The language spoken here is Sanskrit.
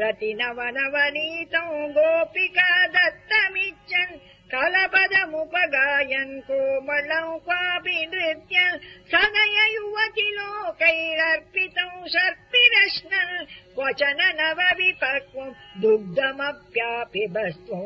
प्रति नव नवनीतौ गोपिका दत्तमिच्छन् कलपदमुपगायन् कोमलौ क्वापि नृत्य सदय युवति लोकैरर्पितौ सर्पिरश्नन् क्वचन नव विपक्वम् दुग्धमप्यापि बस्तु